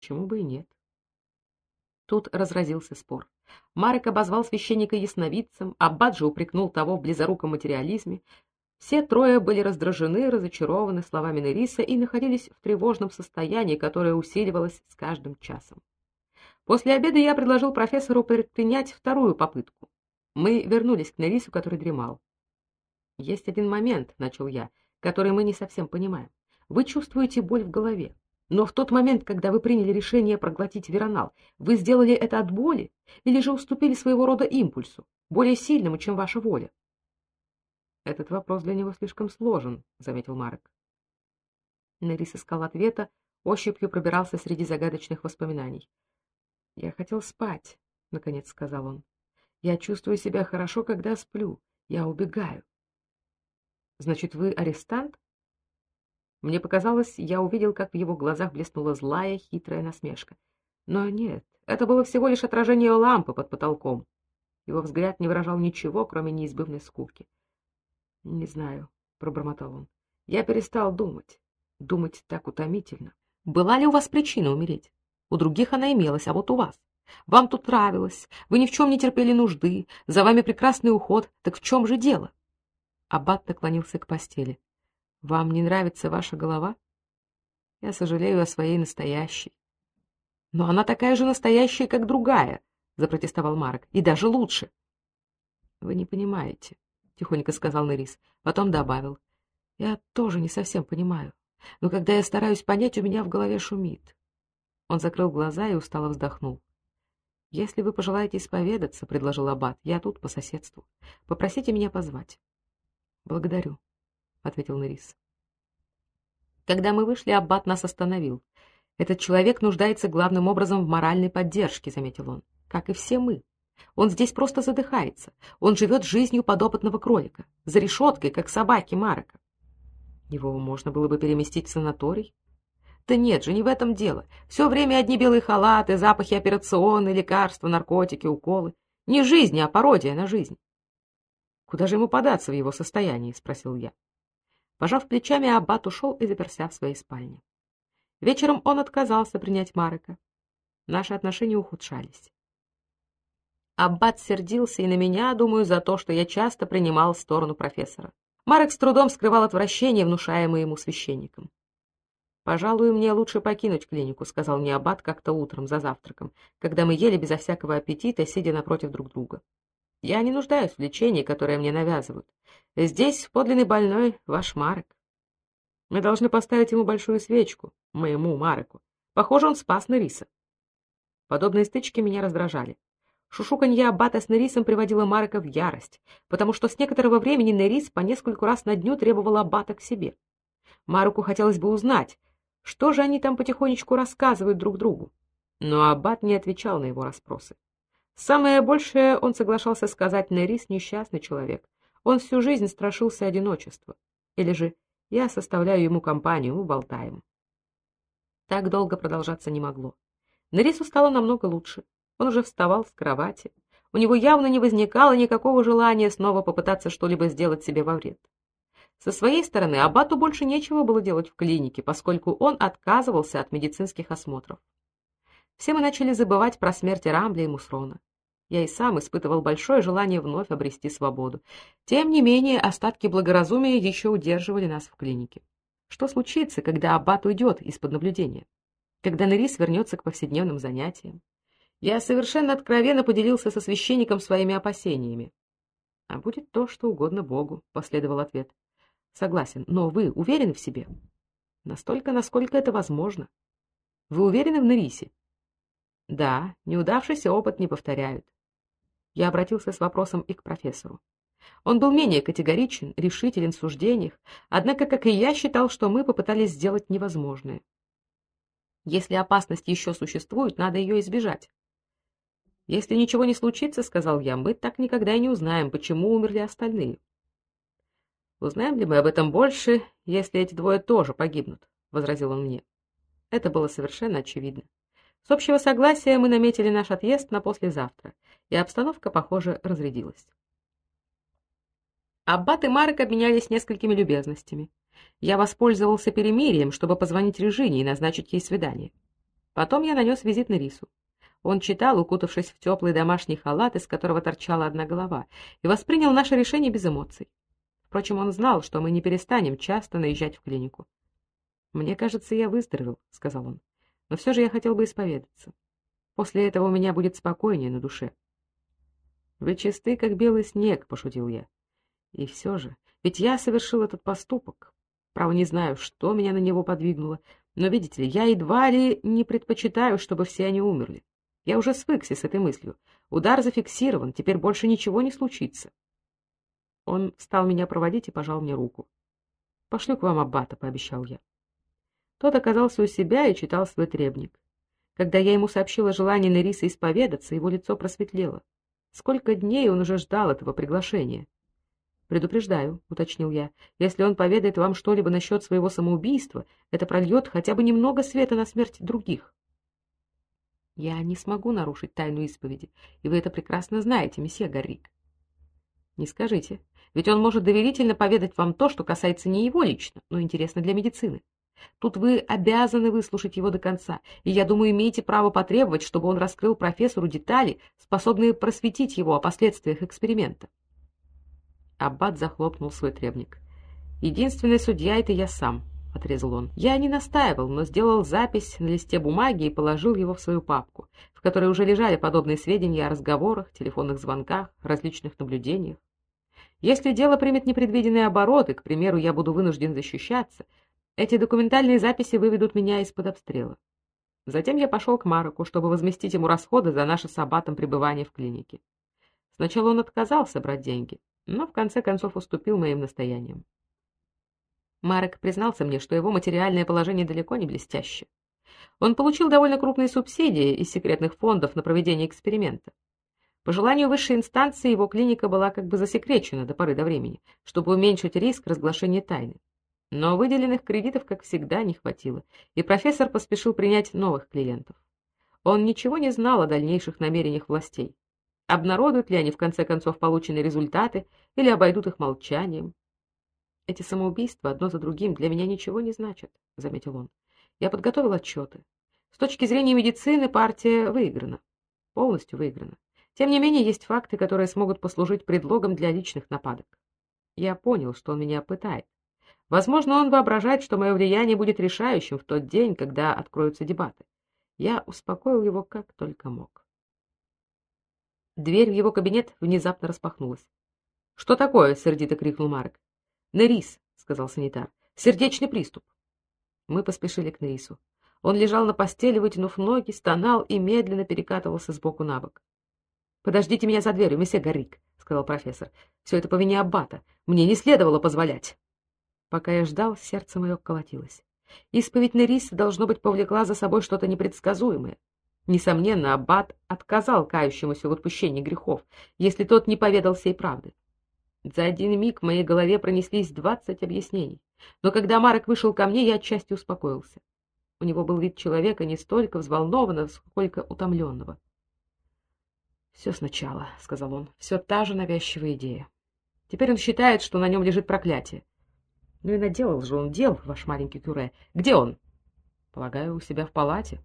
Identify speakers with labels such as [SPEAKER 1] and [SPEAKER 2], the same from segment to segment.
[SPEAKER 1] Чему бы и нет. Тут разразился спор. Марек обозвал священника ясновидцем, Аббат же упрекнул того в близоруком материализме. Все трое были раздражены, разочарованы словами Нериса и находились в тревожном состоянии, которое усиливалось с каждым часом. После обеда я предложил профессору предпринять вторую попытку. Мы вернулись к Нерису, который дремал. Есть один момент, начал я, который мы не совсем понимаем. Вы чувствуете боль в голове. Но в тот момент, когда вы приняли решение проглотить веронал, вы сделали это от боли или же уступили своего рода импульсу, более сильному, чем ваша воля? Этот вопрос для него слишком сложен, заметил Марк. Нерис искал ответа, ощупью пробирался среди загадочных воспоминаний. Я хотел спать, наконец сказал он. Я чувствую себя хорошо, когда сплю. Я убегаю. Значит, вы арестант? Мне показалось, я увидел, как в его глазах блеснула злая, хитрая насмешка. Но нет, это было всего лишь отражение лампы под потолком. Его взгляд не выражал ничего, кроме неизбывной скуки. "Не знаю", пробормотал он. "Я перестал думать. Думать так утомительно. Была ли у вас причина умереть? У других она имелась, а вот у вас. Вам тут нравилось, вы ни в чем не терпели нужды, за вами прекрасный уход, так в чем же дело?" Аббат наклонился к постели. Вам не нравится ваша голова? Я сожалею о своей настоящей. Но она такая же настоящая, как другая, запротестовал Марк, и даже лучше. Вы не понимаете, тихонько сказал Нерис, потом добавил: Я тоже не совсем понимаю, но когда я стараюсь понять, у меня в голове шумит. Он закрыл глаза и устало вздохнул. Если вы пожелаете исповедаться, предложил аббат. Я тут по соседству. Попросите меня позвать. Благодарю ответил Нерис. Когда мы вышли, аббат нас остановил. Этот человек нуждается главным образом в моральной поддержке, заметил он, как и все мы. Он здесь просто задыхается. Он живет жизнью подопытного кролика, за решеткой, как собаки Марка. Его можно было бы переместить в санаторий. Да нет же, не в этом дело. Все время одни белые халаты, запахи операционные, лекарства, наркотики, уколы. Не жизнь, а пародия на жизнь. Куда же ему податься в его состоянии, спросил я. Пожав плечами, аббат ушел и заперся в своей спальне. Вечером он отказался принять Марека. Наши отношения ухудшались. Аббат сердился и на меня, думаю, за то, что я часто принимал сторону профессора. Марек с трудом скрывал отвращение, внушаемое ему священником. Пожалуй, мне лучше покинуть клинику, сказал мне аббат как-то утром за завтраком, когда мы ели безо всякого аппетита, сидя напротив друг друга. Я не нуждаюсь в лечении, которое мне навязывают. Здесь подлинный больной ваш Марек. Мы должны поставить ему большую свечку, моему Мареку. Похоже, он спас Нериса. Подобные стычки меня раздражали. Шушуканье аббата с Нерисом приводило Марека в ярость, потому что с некоторого времени Нерис по нескольку раз на дню требовал аббата к себе. Мареку хотелось бы узнать, что же они там потихонечку рассказывают друг другу. Но аббат не отвечал на его расспросы. Самое большее он соглашался сказать Нерис несчастный человек. Он всю жизнь страшился одиночества. Или же я составляю ему компанию, болтаем. Так долго продолжаться не могло. Нерису стало намного лучше. Он уже вставал с кровати. У него явно не возникало никакого желания снова попытаться что-либо сделать себе во вред. Со своей стороны аббату больше нечего было делать в клинике, поскольку он отказывался от медицинских осмотров. Все мы начали забывать про смерть Рамбля и Мусрона. Я и сам испытывал большое желание вновь обрести свободу. Тем не менее, остатки благоразумия еще удерживали нас в клинике. Что случится, когда аббат уйдет из-под наблюдения? Когда Нерис вернется к повседневным занятиям? Я совершенно откровенно поделился со священником своими опасениями. А будет то, что угодно Богу, последовал ответ. Согласен, но вы уверены в себе? Настолько, насколько это возможно. Вы уверены в Нерисе? Да, неудавшийся опыт не повторяют. Я обратился с вопросом и к профессору. Он был менее категоричен, решителен в суждениях, однако, как и я, считал, что мы попытались сделать невозможное. Если опасность еще существует, надо ее избежать. Если ничего не случится, сказал я, мы так никогда и не узнаем, почему умерли остальные. Узнаем ли мы об этом больше, если эти двое тоже погибнут, возразил он мне. Это было совершенно очевидно. С общего согласия мы наметили наш отъезд на послезавтра, и обстановка, похоже, разрядилась. Аббат и Марк обменялись несколькими любезностями. Я воспользовался перемирием, чтобы позвонить Режине и назначить ей свидание. Потом я нанес визит на Рису. Он читал, укутавшись в теплый домашний халат, из которого торчала одна голова, и воспринял наше решение без эмоций. Впрочем, он знал, что мы не перестанем часто наезжать в клинику. «Мне кажется, я выздоровел», — сказал он. «Но все же я хотел бы исповедаться. После этого у меня будет спокойнее на душе». «Вы чисты, как белый снег», — пошутил я. «И все же, ведь я совершил этот поступок. Право не знаю, что меня на него подвигнуло, но, видите ли, я едва ли не предпочитаю, чтобы все они умерли. Я уже свыкся с этой мыслью. Удар зафиксирован, теперь больше ничего не случится. Он стал меня проводить и пожал мне руку. «Пошлю к вам аббата», — пообещал я. Тот оказался у себя и читал свой требник. Когда я ему сообщила желание Нериса исповедаться, его лицо просветлело. Сколько дней он уже ждал этого приглашения. «Предупреждаю», — уточнил я, — «если он поведает вам что-либо насчет своего самоубийства, это прольет хотя бы немного света на смерть других». «Я не смогу нарушить тайну исповеди, и вы это прекрасно знаете, месье Гаррик». «Не скажите, ведь он может доверительно поведать вам то, что касается не его лично, но интересно для медицины. Тут вы обязаны выслушать его до конца, и, я думаю, имеете право потребовать, чтобы он раскрыл профессору детали, способные просветить его о последствиях эксперимента. Аббат захлопнул свой требник. «Единственный судья — это я сам», — отрезал он. «Я не настаивал, но сделал запись на листе бумаги и положил его в свою папку, в которой уже лежали подобные сведения о разговорах, телефонных звонках, различных наблюдениях. Если дело примет непредвиденные обороты, к примеру, я буду вынужден защищаться, эти документальные записи выведут меня из-под обстрела. Затем я пошел к Мароку, чтобы возместить ему расходы за наше с Аббатом пребывание в клинике. Сначала он отказался брать деньги, но в конце концов уступил моим настояниям. Марек признался мне, что его материальное положение далеко не блестяще. Он получил довольно крупные субсидии из секретных фондов на проведение эксперимента. По желанию высшей инстанции его клиника была как бы засекречена до поры до времени, чтобы уменьшить риск разглашения тайны. Но выделенных кредитов, как всегда, не хватило, и профессор поспешил принять новых клиентов. Он ничего не знал о дальнейших намерениях властей. Обнародуют ли они в конце концов полученные результаты или обойдут их молчанием? Эти самоубийства одно за другим для меня ничего не значат, заметил он. Я подготовил отчеты. С точки зрения медицины партия выиграна. Полностью выиграна. Тем не менее, есть факты, которые смогут послужить предлогом для личных нападок. Я понял, что он меня пытает. Возможно, он воображает, что мое влияние будет решающим в тот день, когда откроются дебаты. Я успокоил его как только мог. Дверь в его кабинет внезапно распахнулась. "Что такое?" сердито крикнул Марк. "Нерис", сказал санитар. "Сердечный приступ". Мы поспешили к Нерису. Он лежал на постели, вытянув ноги, стонал и медленно перекатывался с боку на бок. "Подождите меня за дверью, месье Гарик", сказал профессор. «Все это по вине аббата. Мне не следовало позволять". Пока я ждал, сердце мое колотилось. Исповедь Нериса должно быть повлекла за собой что-то непредсказуемое. Несомненно, аббат отказал кающемуся в отпущении грехов, если тот не поведал всей правды. За один миг в моей голове пронеслись двадцать объяснений, но когда Марек вышел ко мне, я отчасти успокоился. У него был вид человека не столько взволнованного, сколько утомленного. «Все сначала», — сказал он, — «все та же навязчивая идея. Теперь он считает, что на нем лежит проклятие. Ну и наделал же он дел, ваш маленький кюре. Где он?» «Полагаю, у себя в палате».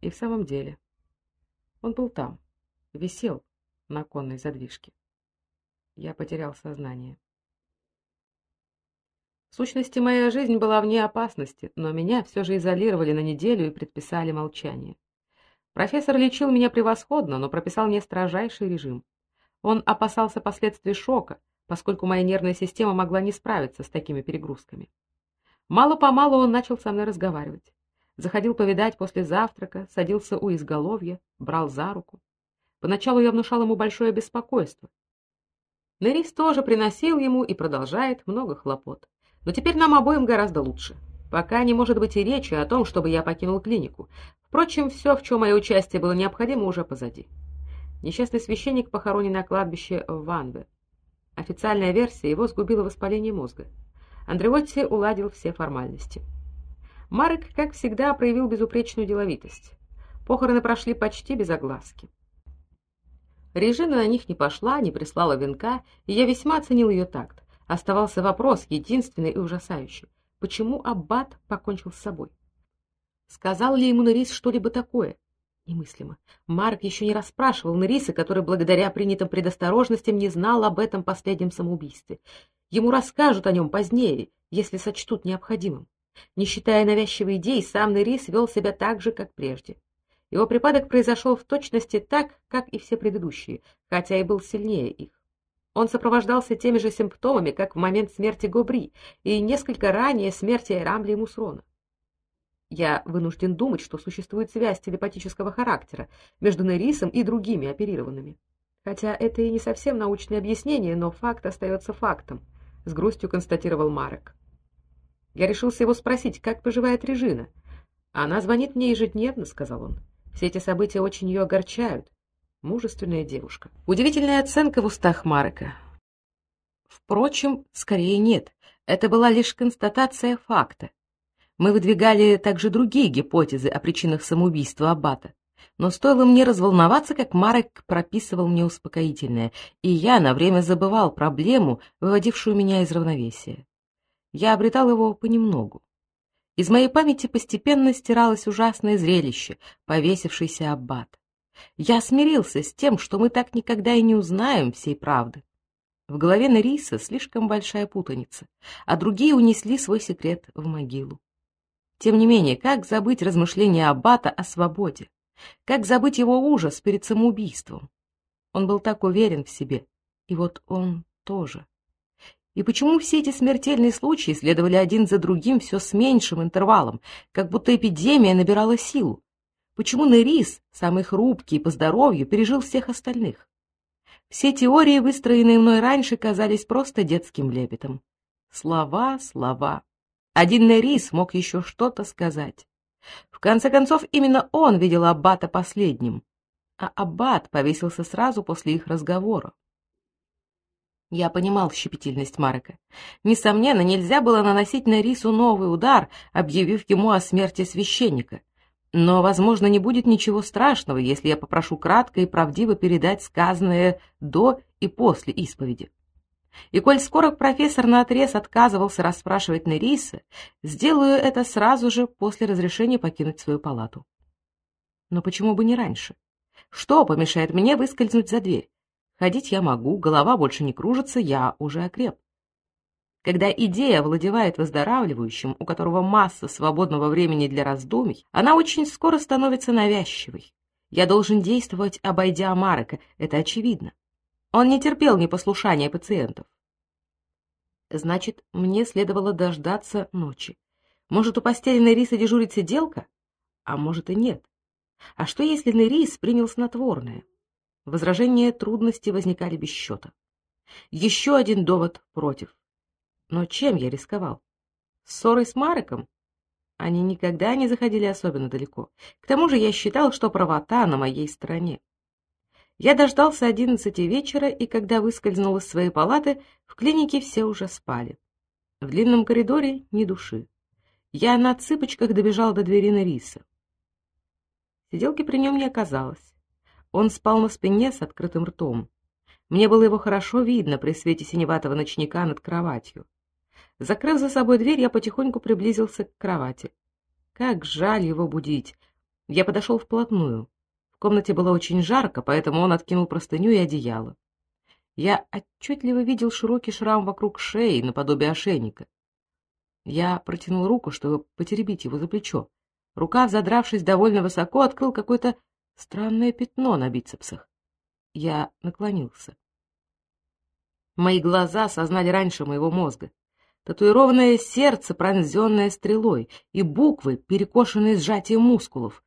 [SPEAKER 1] И в самом деле, он был там, висел на конной задвижке. Я потерял сознание. В сущности, моя жизнь была вне опасности, но меня все же изолировали на неделю и предписали молчание. Профессор лечил меня превосходно, но прописал мне строжайший режим. Он опасался последствий шока, поскольку моя нервная система могла не справиться с такими перегрузками. Мало-помалу он начал со мной разговаривать заходил повидать после завтрака, садился у изголовья, брал за руку. Поначалу я внушал ему большое беспокойство. Нерис тоже приносил ему и продолжает много хлопот. Но теперь нам обоим гораздо лучше. Пока не может быть и речи о том, чтобы я покинул клинику. Впрочем, все, в чем мое участие было необходимо, уже позади. Несчастный священник похоронен на кладбище в Ванбе. Официальная версия его сгубило воспаление мозга. Андреотти уладил все формальности. Марек, как всегда, проявил безупречную деловитость. Похороны прошли почти без огласки. Режина на них не пошла, не прислала венка, и я весьма оценил ее такт. Оставался вопрос, единственный и ужасающий. Почему аббат покончил с собой? Сказал ли ему Нерис что-либо такое? Немыслимо. Марк еще не расспрашивал Нериса, который благодаря принятым предосторожностям не знал об этом последнем самоубийстве. Ему расскажут о нем позднее, если сочтут необходимым. Не считая навязчивой идей, сам Нерис вел себя так же, как прежде. Его припадок произошел в точности так, как и все предыдущие, хотя и был сильнее их. Он сопровождался теми же симптомами, как в момент смерти Гобри и несколько ранее смерти Рамли и Мусрона. Я вынужден думать, что существует связь телепатического характера между Нерисом и другими оперированными. Хотя это и не совсем научное объяснение, но факт остается фактом, с грустью констатировал Марек. Я решился его спросить, как поживает Режина. Она звонит мне ежедневно, сказал он. Все эти события очень ее огорчают. Мужественная девушка. Удивительная оценка в устах Марека. Впрочем, скорее нет. Это была лишь констатация факта. Мы выдвигали также другие гипотезы о причинах самоубийства Аббата. Но стоило мне разволноваться, как Марек прописывал мне успокоительное, и я на время забывал проблему, выводившую меня из равновесия. Я обретал его понемногу. Из моей памяти постепенно стиралось ужасное зрелище, повесившийся аббат. Я смирился с тем, что мы так никогда и не узнаем всей правды. В голове Нериса слишком большая путаница, а другие унесли свой секрет в могилу. Тем не менее, как забыть размышления Аббата о свободе? Как забыть его ужас перед самоубийством? Он был так уверен в себе, и вот он тоже. И почему все эти смертельные случаи следовали один за другим все с меньшим интервалом, как будто эпидемия набирала силу? Почему Нерис, самый хрупкий по здоровью, пережил всех остальных? Все теории, выстроенные мной раньше, казались просто детским лепетом. Слова, слова. Один Нерис мог еще что-то сказать. В конце концов, именно он видел Аббата последним, а Аббат повесился сразу после их разговора. Я понимал щепетильность Марека. Несомненно, нельзя было наносить Нерису новый удар, объявив ему о смерти священника. Но, возможно, не будет ничего страшного, если я попрошу кратко и правдиво передать сказанное до и после исповеди. И коль скоро профессор наотрез отказывался расспрашивать Нериса, сделаю это сразу же после разрешения покинуть свою палату. Но почему бы не раньше? Что помешает мне выскользнуть за дверь? Ходить я могу, голова больше не кружится, я уже окреп. Когда идея овладевает выздоравливающим, у которого масса свободного времени для раздумий, она очень скоро становится навязчивой. Я должен действовать, обойдя Марека, это очевидно. Он не терпел непослушания пациентов. Значит, мне следовало дождаться ночи. Может, у постели Нериса дежурит сиделка? А может и нет. А что, если Нерис принял снотворное? Возражения трудности возникали без счета. Еще один довод против. Но чем я рисковал? Ссорой с Мареком? Они никогда не заходили особенно далеко. К тому же я считал, что правота на моей стороне. Я дождался одиннадцати вечера, и когда выскользнул из своей палаты, в клинике все уже спали. В длинном коридоре ни души. Я на цыпочках добежал до двери Нериса. Сиделки при нем не оказалось. Он спал на спине с открытым ртом. Мне было его хорошо видно при свете синеватого ночника над кроватью. Закрыв за собой дверь, я потихоньку приблизился к кровати. Как жаль его будить. Я подошел вплотную комнате было очень жарко, поэтому он откинул простыню и одеяло. Я отчетливо видел широкий шрам вокруг шеи, наподобие ошейника. Я протянул руку, чтобы потеребить его за плечо. Рука, задравшись довольно высоко, открыл какое-то странное пятно на бицепсах. Я наклонился. Мои глаза осознали раньше моего мозга. Татуированное сердце, пронзенное стрелой, и буквы, перекошенные сжатием мускулов.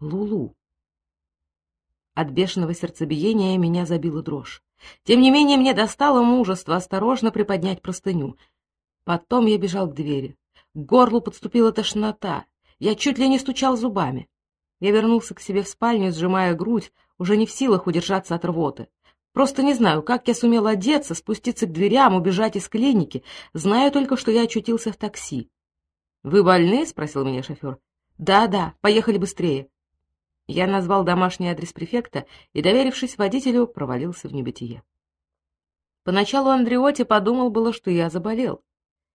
[SPEAKER 1] Лулу. От бешеного сердцебиения меня забила дрожь. Тем не менее, мне достало мужество осторожно приподнять простыню. Потом я бежал к двери. К горлу подступила тошнота. Я чуть ли не стучал зубами. Я вернулся к себе в спальню, сжимая грудь, уже не в силах удержаться от рвоты. Просто не знаю, как я сумел одеться, спуститься к дверям, убежать из клиники. Знаю только, что я очутился в такси. «Вы больны?» — спросил меня шофер. «Да, да, поехали быстрее». Я назвал домашний адрес префекта и, доверившись водителю, провалился в небытие. Поначалу Андреоти подумал было, что я заболел.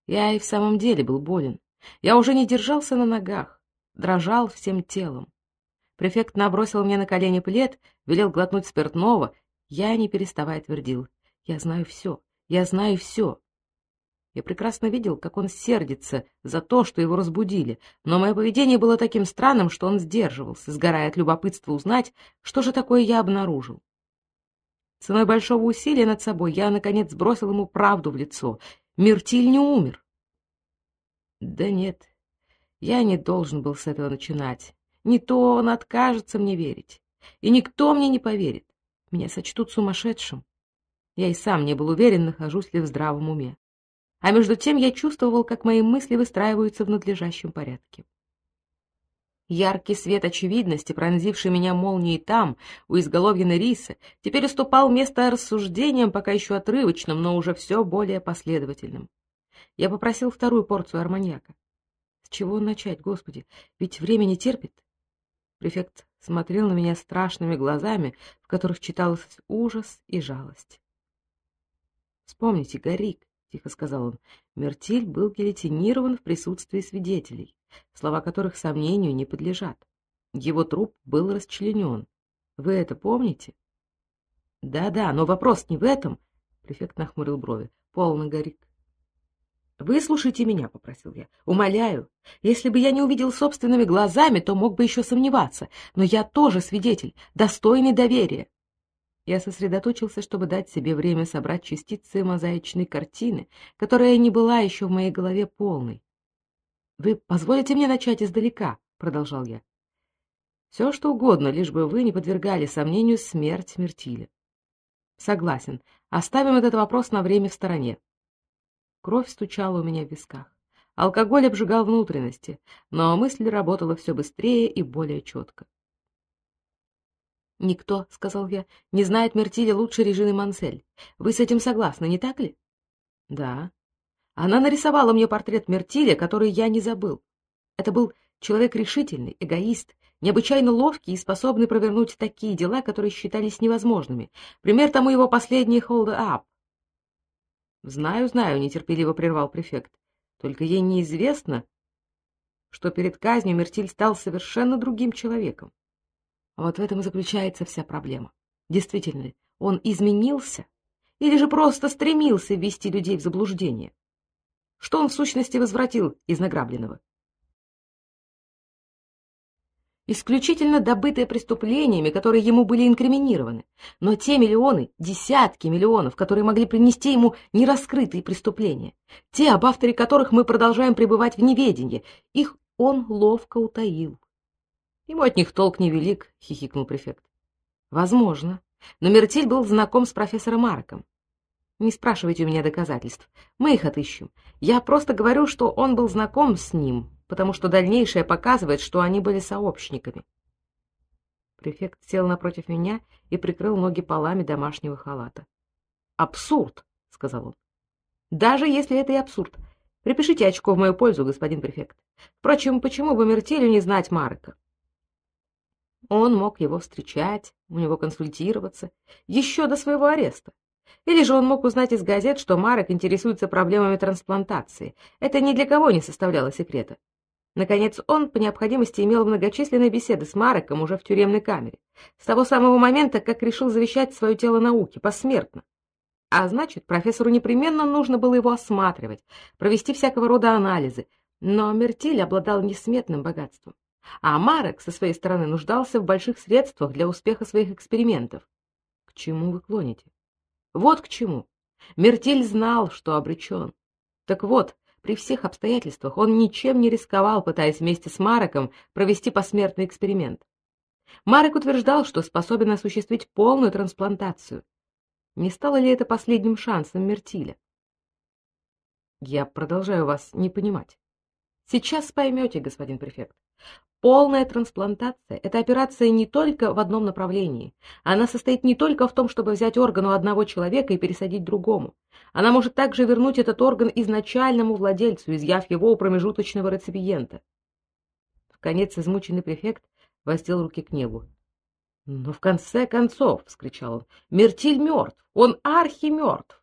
[SPEAKER 1] Я и в самом деле был болен. Я уже не держался на ногах. дрожал всем телом. Префект набросил мне на колени плед, велел глотнуть спиртного. Я, не переставая, твердил. Я знаю все, я знаю все. Я прекрасно видел, как он сердится за то, что его разбудили, но мое поведение было таким странным, что он сдерживался, сгорая от любопытства узнать, что же такое я обнаружил. Ценой большого усилия над собой я, наконец, сбросил ему правду в лицо. Миртиль не умер. Да нет, я не должен был с этого начинать. Не то он откажется мне верить. И никто мне не поверит. Меня сочтут сумасшедшим. Я и сам не был уверен, нахожусь ли в здравом уме. А между тем я чувствовал, как мои мысли выстраиваются в надлежащем порядке. Яркий свет очевидности, пронзивший меня молнией там, у изголовья Нериса, теперь уступал место рассуждениям, пока еще отрывочным, но уже все более последовательным. Я попросил вторую порцию арманьяка. С чего начать, Господи? Ведь время не терпит. Префект смотрел на меня страшными глазами, в которых читалось ужас и жалость. Вспомните, Горик, — тихо сказал он. Мертиль был гильотинирован в присутствии свидетелей, слова которых сомнению не подлежат. Его труп был расчленен. Вы это помните? Да-да, но вопрос не в этом. Префект нахмурил брови. Полно горит. «Выслушайте меня», — попросил я. «Умоляю. Если бы я не увидел собственными глазами, то мог бы еще сомневаться. Но я тоже свидетель, достойный доверия. Я сосредоточился, чтобы дать себе время собрать частицы мозаичной картины, которая не была еще в моей голове полной. «Вы позволите мне начать издалека?» — продолжал я. «Все, что угодно, лишь бы вы не подвергали сомнению смерть Мертиля». «Согласен. Оставим этот вопрос на время в стороне». Кровь стучала у меня в висках. Алкоголь обжигал внутренности, но мысль работала все быстрее и более четко. «Никто, — сказал я, — не знает Мертиля лучше Режины Мансель. Вы с этим согласны, не так ли?» «Да». Она нарисовала мне портрет Мертиля, который я не забыл. Это был человек решительный, эгоист, необычайно ловкий и способный провернуть такие дела, которые считались невозможными. Пример тому его последний «hold up». «Знаю, знаю», — нетерпеливо прервал префект. «Только ей неизвестно, что перед казнью Мертиль стал совершенно другим человеком. Вот в этом и заключается вся проблема. Действительно он изменился или же просто стремился ввести людей в заблуждение? Что он в сущности возвратил из награбленного? Исключительно добытые преступлениями, которые ему были инкриминированы. Но те миллионы, десятки миллионов, которые могли принести ему нераскрытые преступления, те, об авторе которых мы продолжаем пребывать в неведении, их он ловко утаил. Ему от них толк невелик, — хихикнул префект. — Возможно. Но Мертиль был знаком с профессором Марком. Не спрашивайте у меня доказательств. Мы их отыщем. Я просто говорю, что он был знаком с ним, потому что дальнейшее показывает, что они были сообщниками. Префект сел напротив меня и прикрыл ноги полами домашнего халата. «Абсурд!» — сказал он. «Даже если это и абсурд. Припишите очко в мою пользу, господин префект. Впрочем, почему бы Мертелю не знать Марка? Он мог его встречать, у него консультироваться, еще до своего ареста. Или же он мог узнать из газет, что Марек интересуется проблемами трансплантации. Это ни для кого не составляло секрета. Наконец, он по необходимости имел многочисленные беседы с Мареком уже в тюремной камере, с того самого момента, как решил завещать свое тело науке, посмертно. А значит, профессору непременно нужно было его осматривать, провести всякого рода анализы, но Мертиль обладал несметным богатством. А Марек со своей стороны нуждался в больших средствах для успеха своих экспериментов. К чему вы клоните? Вот к чему. Мертель знал, что обречен. Так вот, при всех обстоятельствах он ничем не рисковал, пытаясь вместе с Мареком провести посмертный эксперимент. Марек утверждал, что способен осуществить полную трансплантацию. Не стало ли это последним шансом Мертиля? Я продолжаю вас не понимать. Сейчас поймете, господин префект. Полная трансплантация – это операция не только в одном направлении. Она состоит не только в том, чтобы взять орган у одного человека и пересадить другому. Она может также вернуть этот орган изначальному владельцу, изъяв его у промежуточного реципиента. В конец измученный префект воздел руки к небу. «Но в конце концов!» — вскричал он. «Мертиль мертв! Он архимертв!»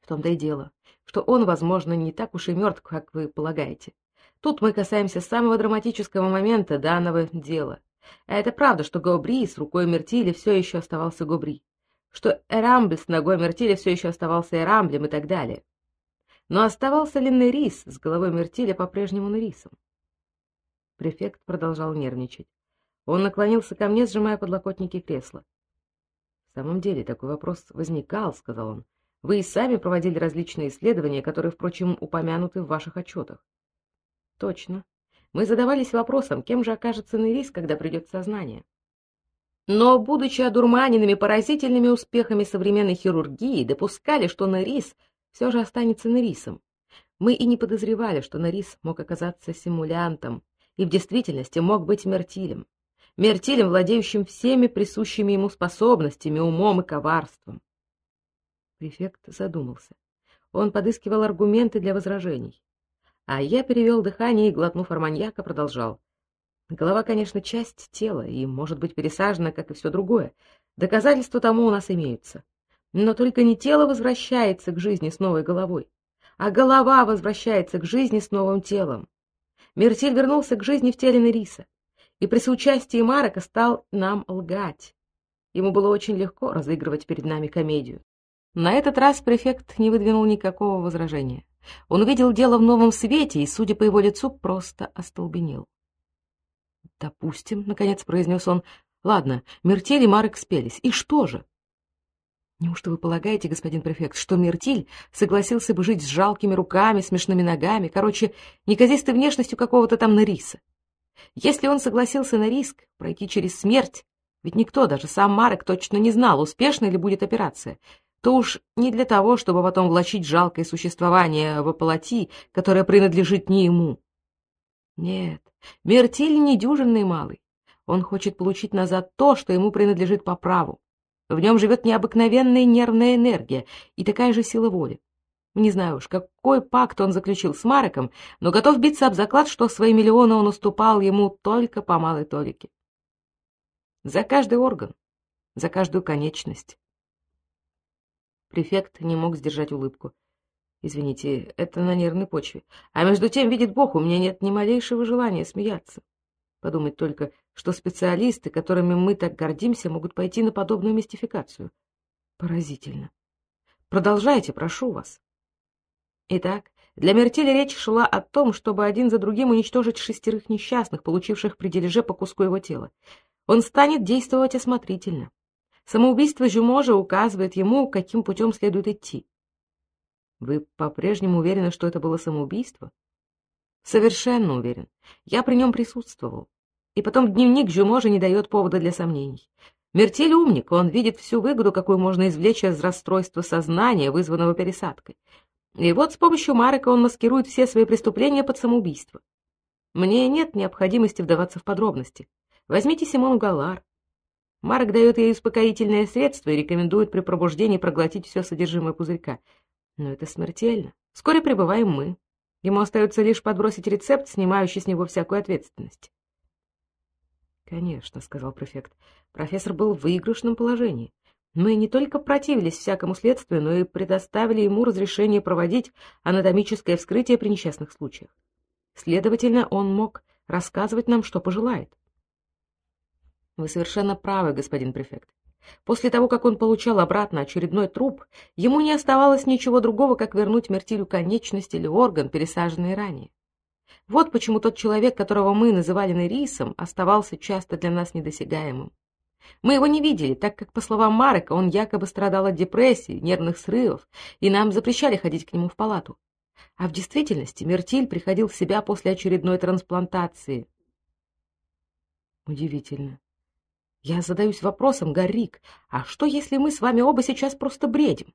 [SPEAKER 1] В том-то и дело, что он, возможно, не так уж и мертв, как вы полагаете. Тут мы касаемся самого драматического момента данного дела. А это правда, что Гобри с рукой Мертили все еще оставался Гобри, что Эрамбль с ногой Мертили все еще оставался Эрамблем и так далее. Но оставался ли Нерис с головой Мертиля по-прежнему Нерисом? Префект продолжал нервничать. Он наклонился ко мне, сжимая подлокотники кресла. — В самом деле такой вопрос возникал, — сказал он. — Вы и сами проводили различные исследования, которые, впрочем, упомянуты в ваших отчетах. — Точно. Мы задавались вопросом, кем же окажется Нерис, когда придет сознание. Но, будучи одурманенными поразительными успехами современной хирургии, допускали, что Нерис все же останется Нерисом. Мы и не подозревали, что Нерис мог оказаться симулянтом и в действительности мог быть Мертилем. Мертилем, владеющим всеми присущими ему способностями, умом и коварством. Префект задумался. Он подыскивал аргументы для возражений. А я перевел дыхание и, глотнув арманьяка, продолжал. Голова, конечно, часть тела и может быть пересажена, как и все другое. Доказательства тому у нас имеются. Но только не тело возвращается к жизни с новой головой, а голова возвращается к жизни с новым телом. Мертиль вернулся к жизни в теле Нериса, и при соучастии Марока стал нам лгать. Ему было очень легко разыгрывать перед нами комедию. На этот раз префект не выдвинул никакого возражения. Он увидел дело в новом свете и, судя по его лицу, просто остолбенел. «Допустим», — наконец произнес он, — «ладно, Мертель и Марек спелись. И что же?» «Неужто вы полагаете, господин префект, что Мертиль согласился бы жить с жалкими руками, смешными ногами, короче, неказистой внешностью какого-то там Нариса? Если он согласился на риск пройти через смерть, ведь никто, даже сам Марек, точно не знал, успешна ли будет операция, то уж не для того, чтобы потом влачить жалкое существование в оплоти, которое принадлежит не ему. Нет, Мертиль не дюжинный малый. Он хочет получить назад то, что ему принадлежит по праву. В нем живет необыкновенная нервная энергия и такая же сила воли. Не знаю уж, какой пакт он заключил с Мареком, но готов биться об заклад, что свои миллионы он уступал ему только по малой толике. За каждый орган, за каждую конечность, Префект не мог сдержать улыбку. Извините, это на нервной почве. А между тем, видит Бог, у меня нет ни малейшего желания смеяться. Подумать только, что специалисты, которыми мы так гордимся, могут пойти на подобную мистификацию. Поразительно. Продолжайте, прошу вас. Итак, для Мертеля речь шла о том, чтобы один за другим уничтожить шестерых несчастных, получивших при дележе по куску его тела. Он станет действовать осмотрительно. Самоубийство Жюможа указывает ему, каким путем следует идти. Вы по-прежнему уверены, что это было самоубийство? Совершенно уверен. Я при нем присутствовал. И потом дневник Жюможа не дает повода для сомнений. Мертель умник, он видит всю выгоду, какую можно извлечь из расстройства сознания, вызванного пересадкой. И вот с помощью Марека он маскирует все свои преступления под самоубийство. Мне нет необходимости вдаваться в подробности. Возьмите Симону Галар. Марк дает ей успокоительное средство и рекомендует при пробуждении проглотить все содержимое пузырька. Но это смертельно. Вскоре прибываем мы. Ему остается лишь подбросить рецепт, снимающий с него всякую ответственность. «Конечно», — сказал префект. Профессор был в выигрышном положении. Мы не только противились всякому следствию, но и предоставили ему разрешение проводить анатомическое вскрытие при несчастных случаях. Следовательно, он мог рассказывать нам, что пожелает. Вы совершенно правы, господин префект. После того, как он получал обратно очередной труп, ему не оставалось ничего другого, как вернуть Мертилю конечность или орган, пересаженный ранее. Вот почему тот человек, которого мы называли Нерисом, оставался часто для нас недосягаемым. Мы его не видели, так как, по словам Марека, он якобы страдал от депрессии, нервных срывов, и нам запрещали ходить к нему в палату. А в действительности Мертиль приходил в себя после очередной трансплантации. Удивительно. Я задаюсь вопросом, Гаррик, а что, если мы с вами оба сейчас просто бредим?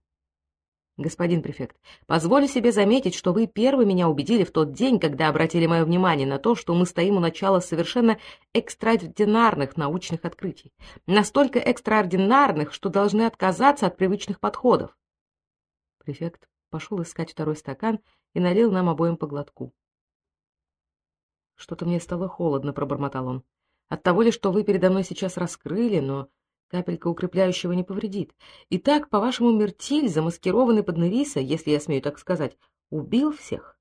[SPEAKER 1] Господин префект, позволю себе заметить, что вы первый меня убедили в тот день, когда обратили мое внимание на то, что мы стоим у начала совершенно экстраординарных научных открытий. Настолько экстраординарных, что должны отказаться от привычных подходов. Префект пошел искать второй стакан и налил нам обоим по глотку. Что-то мне стало холодно, пробормотал он. От того ли, что вы передо мной сейчас раскрыли, но капелька укрепляющего не повредит. Итак, по-вашему, Мертиль, замаскированный под Нериса, если я смею так сказать, убил всех?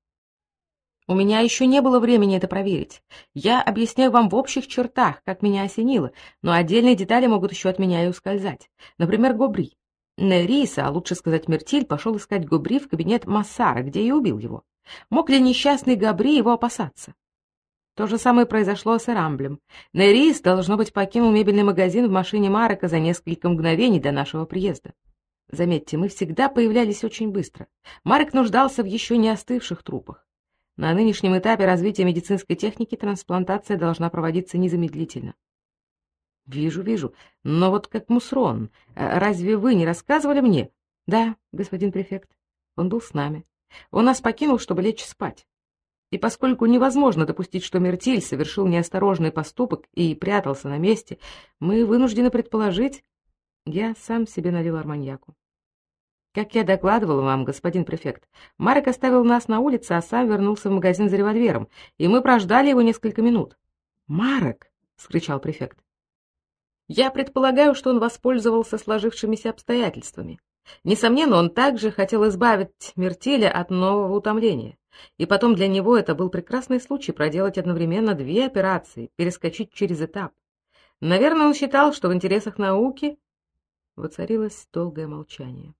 [SPEAKER 1] У меня еще не было времени это проверить. Я объясняю вам в общих чертах, как меня осенило, но отдельные детали могут еще от меня и ускользать. Например, Гобри. Нериса, а лучше сказать Мертиль, пошел искать Гобри в кабинет Массара, где и убил его. Мог ли несчастный Габри его опасаться? То же самое произошло с Эрамблем. Нерис, должно быть, покинул мебельный магазин в машине Марека за несколько мгновений до нашего приезда. Заметьте, мы всегда появлялись очень быстро. Марек нуждался в еще не остывших трупах. На нынешнем этапе развития медицинской техники трансплантация должна проводиться незамедлительно. Вижу, вижу. Но вот как Мусрон, э, разве вы не рассказывали мне? Да, господин префект. Он был с нами. Он нас покинул, чтобы лечь спать. И поскольку невозможно допустить, что Мертиль совершил неосторожный поступок и прятался на месте, мы вынуждены предположить... Я сам себе налил арманьяку. Как я докладывал вам, господин префект, Марек оставил нас на улице, а сам вернулся в магазин за револьвером, и мы прождали его несколько минут. «Марек!» — скричал префект. «Я предполагаю, что он воспользовался сложившимися обстоятельствами. Несомненно, он также хотел избавить Мертеля от нового утомления. И потом для него это был прекрасный случай проделать одновременно две операции, перескочить через этап. Наверное, он считал, что в интересах науки... Воцарилось долгое молчание.